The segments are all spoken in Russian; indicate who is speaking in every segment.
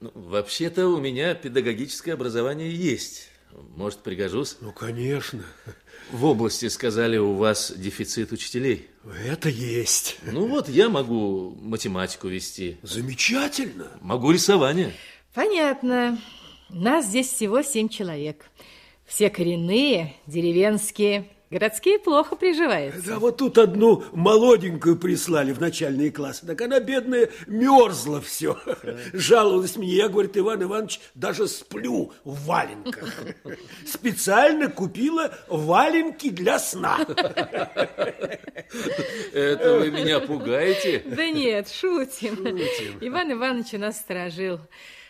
Speaker 1: Ну, вообще-то у меня педагогическое образование есть. Может, пригожусь?
Speaker 2: Ну, конечно.
Speaker 1: В области сказали, у вас дефицит учителей.
Speaker 2: Это есть.
Speaker 1: Ну вот, я могу математику вести.
Speaker 2: Замечательно.
Speaker 1: Могу рисование.
Speaker 3: Понятно. Нас здесь всего семь человек. Все коренные, деревенские. Городские плохо приживаются.
Speaker 2: Да вот тут одну молоденькую прислали в начальные классы. Так она, бедная, мерзла все. Жаловалась мне. Я, говорит, Иван Иванович, даже сплю в валенках. Специально купила валенки для сна.
Speaker 1: Это вы меня пугаете?
Speaker 3: Да нет, шутим. шутим. Иван Иванович у нас сторожил.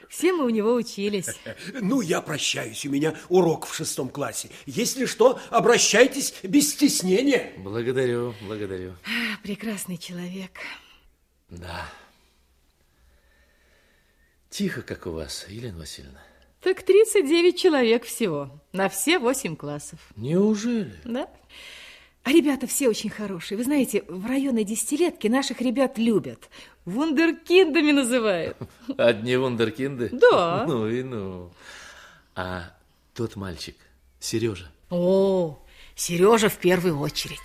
Speaker 3: Все мы у него учились.
Speaker 2: Ну, я прощаюсь, у меня урок в шестом классе. Если что, обращайтесь без стеснения.
Speaker 1: Благодарю, благодарю.
Speaker 3: А, прекрасный человек.
Speaker 1: Да. Тихо, как у вас, Елена Васильевна.
Speaker 3: Так 39 человек всего, на все 8 классов.
Speaker 1: Неужели?
Speaker 3: Да. А ребята все очень хорошие. Вы знаете, в районной десятилетке наших ребят любят. Вундеркиндами называют.
Speaker 1: Одни вундеркинды?
Speaker 3: Да.
Speaker 1: Ну и ну. А тот мальчик, Сережа?
Speaker 3: О, Сережа в первую очередь.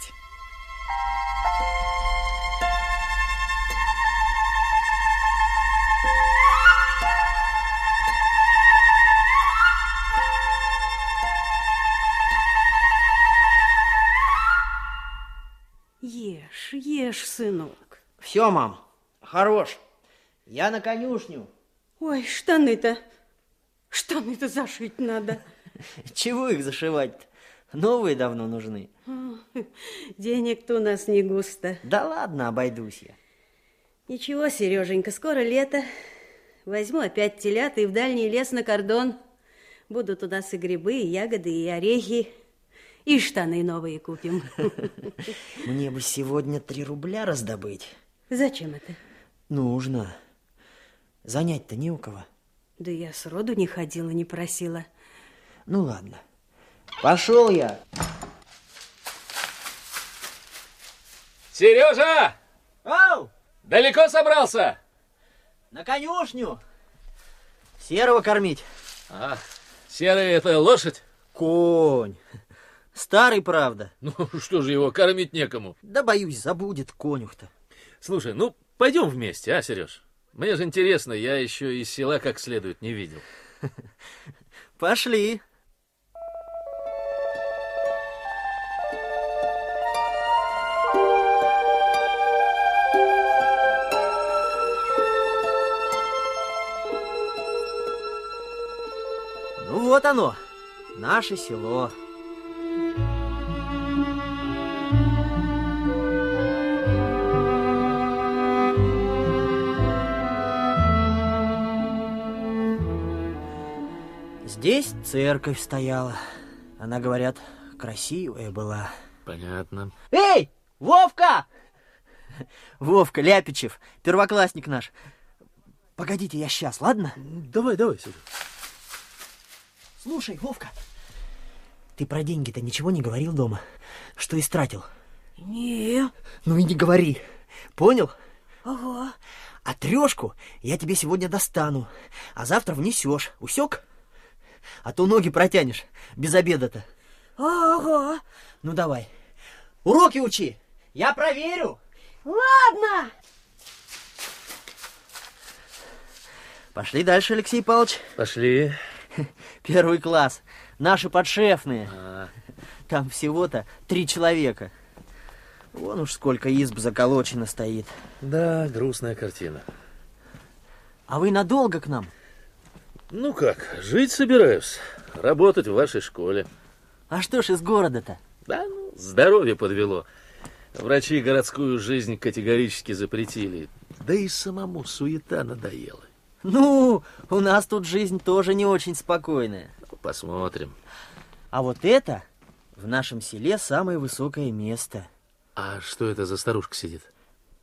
Speaker 4: Сынок.
Speaker 5: Все, мам, хорош. Я на конюшню.
Speaker 4: Ой, штаны-то, штаны-то зашить надо.
Speaker 5: Чего их зашивать-то? Новые давно нужны.
Speaker 4: Денег-то у нас не густо.
Speaker 5: Да ладно, обойдусь я.
Speaker 4: Ничего, Сереженька, скоро лето. Возьму опять телят и в дальний лес на кордон. Буду туда и грибы, и ягоды, и орехи. И штаны новые купим.
Speaker 5: Мне бы сегодня три рубля раздобыть.
Speaker 4: Зачем это?
Speaker 5: Нужно. Занять-то не у кого.
Speaker 4: Да я сроду не ходила, не просила.
Speaker 5: Ну ладно. Пошел я.
Speaker 1: Сережа!
Speaker 5: Ау!
Speaker 1: Далеко собрался?
Speaker 5: На конюшню. Серого кормить.
Speaker 1: А, серый это лошадь?
Speaker 5: Конь. Старый, правда.
Speaker 1: Ну, что же его, кормить некому.
Speaker 5: Да, боюсь, забудет конюх-то.
Speaker 1: Слушай, ну, пойдем вместе, а, Сереж? Мне же интересно, я еще из села как следует не видел.
Speaker 5: Пошли. Ну вот оно, наше село. Здесь церковь стояла. Она, говорят, красивая была.
Speaker 1: Понятно.
Speaker 5: Эй, Вовка! Вовка Ляпичев, первоклассник наш. Погодите, я сейчас, ладно?
Speaker 1: Давай, давай, Сереж.
Speaker 5: Слушай, Вовка, ты про деньги-то ничего не говорил дома? Что истратил?
Speaker 4: Не.
Speaker 5: Ну и не говори. Понял?
Speaker 4: Ага.
Speaker 5: А трешку я тебе сегодня достану, а завтра внесешь. Усек? А то ноги протянешь без обеда-то.
Speaker 4: Ага.
Speaker 5: Ну давай. Уроки учи. Я проверю.
Speaker 4: Ладно.
Speaker 5: Пошли дальше, Алексей Павлович.
Speaker 1: Пошли.
Speaker 5: Первый класс. Наши подшефные.
Speaker 1: А,
Speaker 5: Там всего-то три человека. Вон уж сколько изб заколочено стоит.
Speaker 1: да, грустная картина.
Speaker 5: А вы надолго к нам?
Speaker 1: Ну как, жить собираюсь. Работать в вашей школе.
Speaker 5: А что ж из города-то?
Speaker 1: Да, ну, здоровье подвело. Врачи городскую жизнь категорически запретили. Да и самому суета надоела.
Speaker 5: Ну, у нас тут жизнь тоже не очень спокойная.
Speaker 1: Посмотрим.
Speaker 5: А вот это в нашем селе самое высокое место.
Speaker 1: А что это за старушка сидит?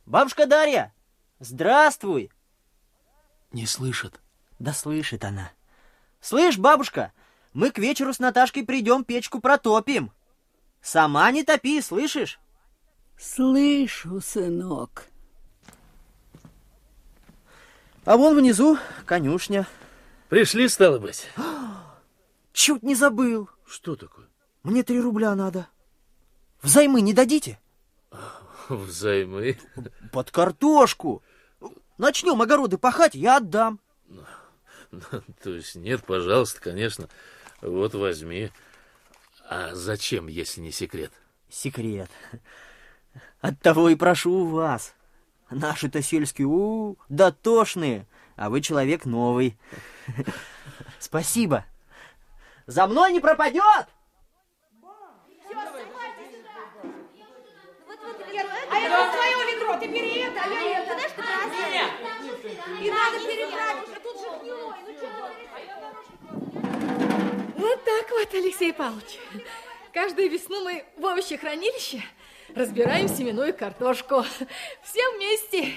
Speaker 5: Бабушка Дарья, здравствуй!
Speaker 1: Не слышит.
Speaker 5: Да слышит она. Слышь, бабушка, мы к вечеру с Наташкой придем, печку протопим. Сама не топи, слышишь?
Speaker 6: Слышу, сынок.
Speaker 5: А вон внизу конюшня.
Speaker 1: Пришли, стало быть.
Speaker 5: Чуть не забыл.
Speaker 1: Что такое?
Speaker 5: Мне три рубля надо. Взаймы не дадите?
Speaker 1: Взаймы.
Speaker 5: Под картошку. Начнем огороды пахать, я отдам.
Speaker 1: То есть нет, пожалуйста, конечно. Вот возьми. А зачем, если не секрет?
Speaker 5: Секрет. Оттого и прошу у вас. Наши-то сельские, у, дотошные, а вы человек новый. Спасибо. За мной не пропадет!
Speaker 3: А это твое ведро, ты бери это, а я это. Куда ж ты И надо перебрать, уже тут же гнилой. Ну Вот так вот, Алексей Павлович. Каждую весну мы в овощехранилище разбираем семенную картошку. Все вместе.